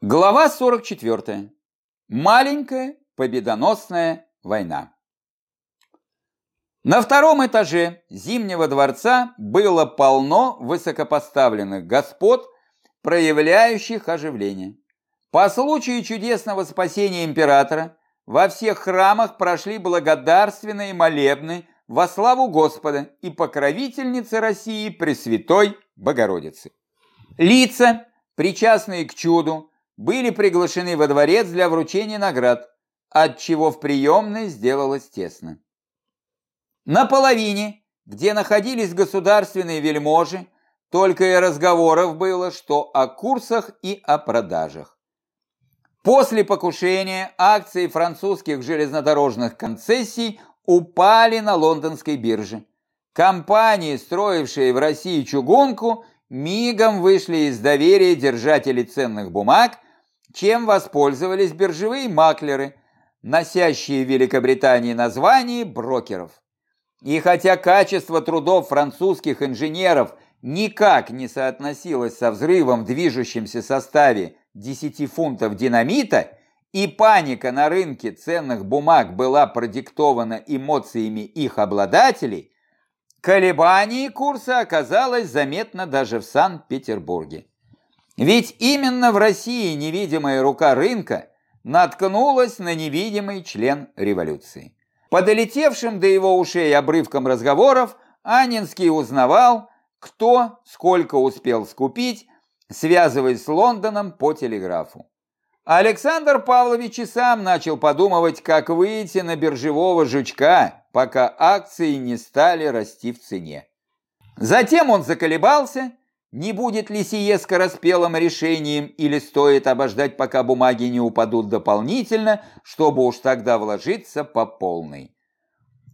Глава 44. Маленькая победоносная война. На втором этаже Зимнего дворца было полно высокопоставленных господ, проявляющих оживление. По случаю чудесного спасения императора во всех храмах прошли благодарственные молебны во славу Господа и покровительницы России Пресвятой Богородицы. Лица, причастные к чуду, были приглашены во дворец для вручения наград, от чего в приемной сделалось тесно. На половине, где находились государственные вельможи, только и разговоров было, что о курсах и о продажах. После покушения акции французских железнодорожных концессий упали на лондонской бирже. Компании, строившие в России чугунку, мигом вышли из доверия держателей ценных бумаг чем воспользовались биржевые маклеры, носящие в Великобритании название брокеров. И хотя качество трудов французских инженеров никак не соотносилось со взрывом в движущемся составе 10 фунтов динамита, и паника на рынке ценных бумаг была продиктована эмоциями их обладателей, колебание курса оказалось заметно даже в Санкт-Петербурге. Ведь именно в России невидимая рука рынка наткнулась на невидимый член революции. По долетевшим до его ушей обрывкам разговоров Анинский узнавал, кто сколько успел скупить, связываясь с Лондоном по телеграфу. Александр Павлович и сам начал подумывать, как выйти на биржевого жучка, пока акции не стали расти в цене. Затем он заколебался не будет ли сие скороспелым решением или стоит обождать, пока бумаги не упадут дополнительно, чтобы уж тогда вложиться по полной?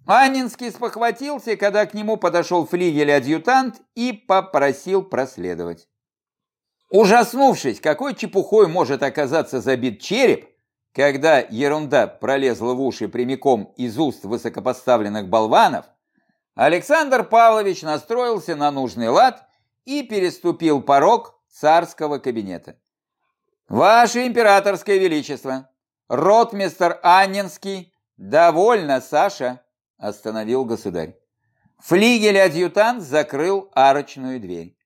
Анинский спохватился, когда к нему подошел флигель-адъютант и попросил проследовать. Ужаснувшись, какой чепухой может оказаться забит череп, когда ерунда пролезла в уши прямиком из уст высокопоставленных болванов, Александр Павлович настроился на нужный лад и переступил порог царского кабинета. «Ваше императорское величество, ротмистер Анненский, довольно, Саша!» – остановил государь. Флигель-адъютант закрыл арочную дверь.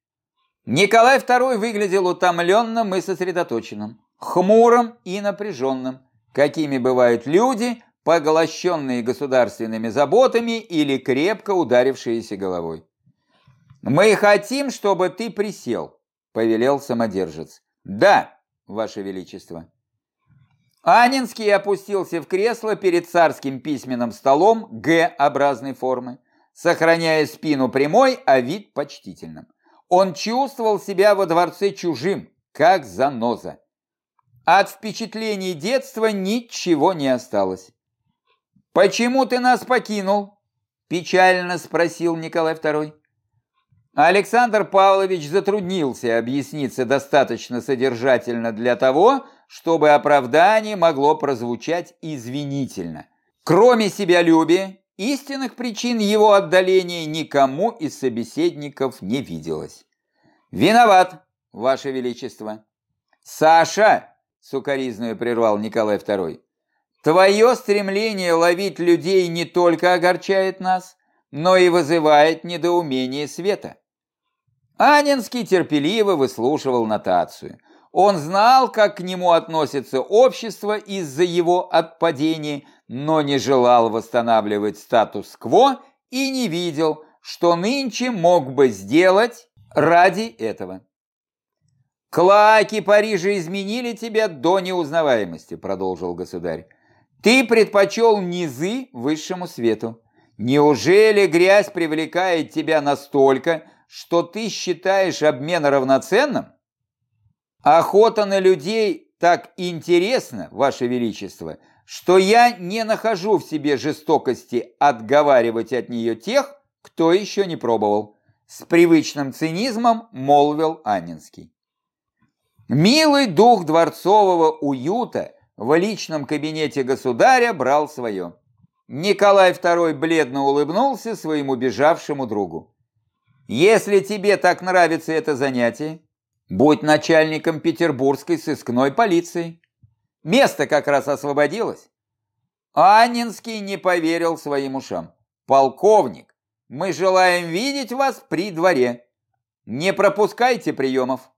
Николай II выглядел утомленным и сосредоточенным, хмурым и напряженным, какими бывают люди, поглощенные государственными заботами или крепко ударившиеся головой. «Мы хотим, чтобы ты присел», — повелел самодержец. «Да, ваше величество». Анинский опустился в кресло перед царским письменным столом Г-образной формы, сохраняя спину прямой, а вид почтительным. Он чувствовал себя во дворце чужим, как заноза. От впечатлений детства ничего не осталось. «Почему ты нас покинул?» – печально спросил Николай II. Александр Павлович затруднился объясниться достаточно содержательно для того, чтобы оправдание могло прозвучать извинительно. Кроме себялюбия, истинных причин его отдаления никому из собеседников не виделось. «Виноват, Ваше Величество!» «Саша!» — сукоризную прервал Николай II. «Твое стремление ловить людей не только огорчает нас, но и вызывает недоумение света». Анинский терпеливо выслушивал нотацию. Он знал, как к нему относится общество из-за его отпадения, но не желал восстанавливать статус-кво и не видел, что нынче мог бы сделать ради этого. «Клаки Парижа изменили тебя до неузнаваемости», — продолжил государь. «Ты предпочел низы высшему свету. Неужели грязь привлекает тебя настолько, что ты считаешь обмен равноценным? Охота на людей так интересна, Ваше Величество, что я не нахожу в себе жестокости отговаривать от нее тех, кто еще не пробовал. С привычным цинизмом молвил Аннинский. Милый дух дворцового уюта в личном кабинете государя брал свое. Николай II бледно улыбнулся своему бежавшему другу. Если тебе так нравится это занятие, Будь начальником петербургской сыскной полиции. Место как раз освободилось. Аннинский не поверил своим ушам. «Полковник, мы желаем видеть вас при дворе. Не пропускайте приемов».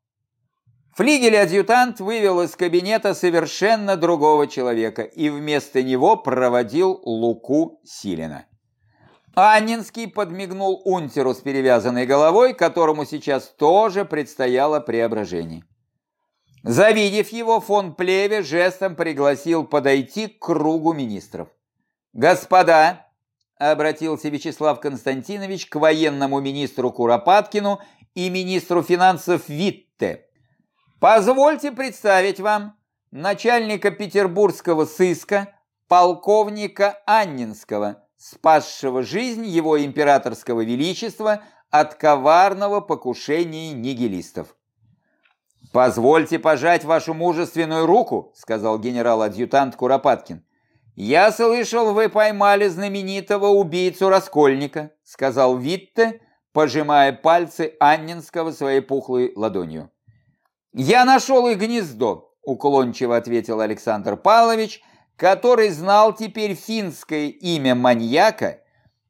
Флигель-адъютант вывел из кабинета совершенно другого человека и вместо него проводил Луку Силина. Аннинский подмигнул унтеру с перевязанной головой, которому сейчас тоже предстояло преображение. Завидев его, фон Плеве жестом пригласил подойти к кругу министров. «Господа!» – обратился Вячеслав Константинович к военному министру Куропаткину и министру финансов Витте. «Позвольте представить вам начальника петербургского сыска, полковника Аннинского, спасшего жизнь его императорского величества от коварного покушения нигилистов. «Позвольте пожать вашу мужественную руку», — сказал генерал-адъютант Куропаткин. «Я слышал, вы поймали знаменитого убийцу Раскольника», — сказал Витте, пожимая пальцы Аннинского своей пухлой ладонью. «Я нашел их гнездо», — уклончиво ответил Александр Павлович, который знал теперь финское имя маньяка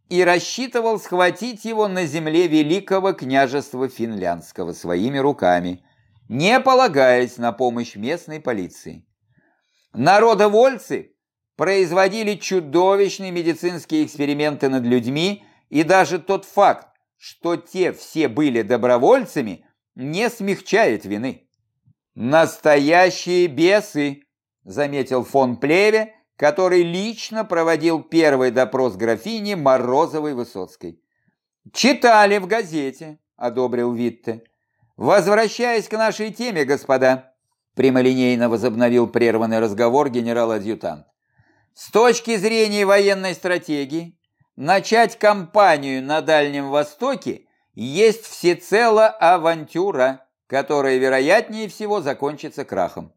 и рассчитывал схватить его на земле Великого княжества Финляндского своими руками — не полагаясь на помощь местной полиции. Народовольцы производили чудовищные медицинские эксперименты над людьми, и даже тот факт, что те все были добровольцами, не смягчает вины. «Настоящие бесы», – заметил фон Плеве, который лично проводил первый допрос графини Морозовой-Высоцкой. «Читали в газете», – одобрил Витте. Возвращаясь к нашей теме, господа, прямолинейно возобновил прерванный разговор генерал-адъютант. С точки зрения военной стратегии, начать кампанию на Дальнем Востоке есть всецело авантюра, которая, вероятнее всего, закончится крахом.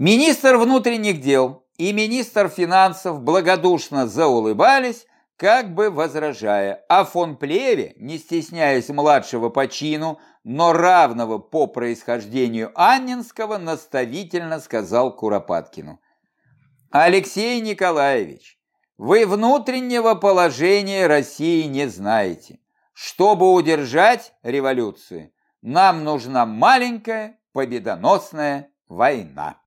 Министр внутренних дел и министр финансов благодушно заулыбались, как бы возражая, а фон Плеве, не стесняясь младшего по чину, но равного по происхождению Аннинского, наставительно сказал Куропаткину. «Алексей Николаевич, вы внутреннего положения России не знаете. Чтобы удержать революцию, нам нужна маленькая победоносная война».